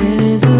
There's a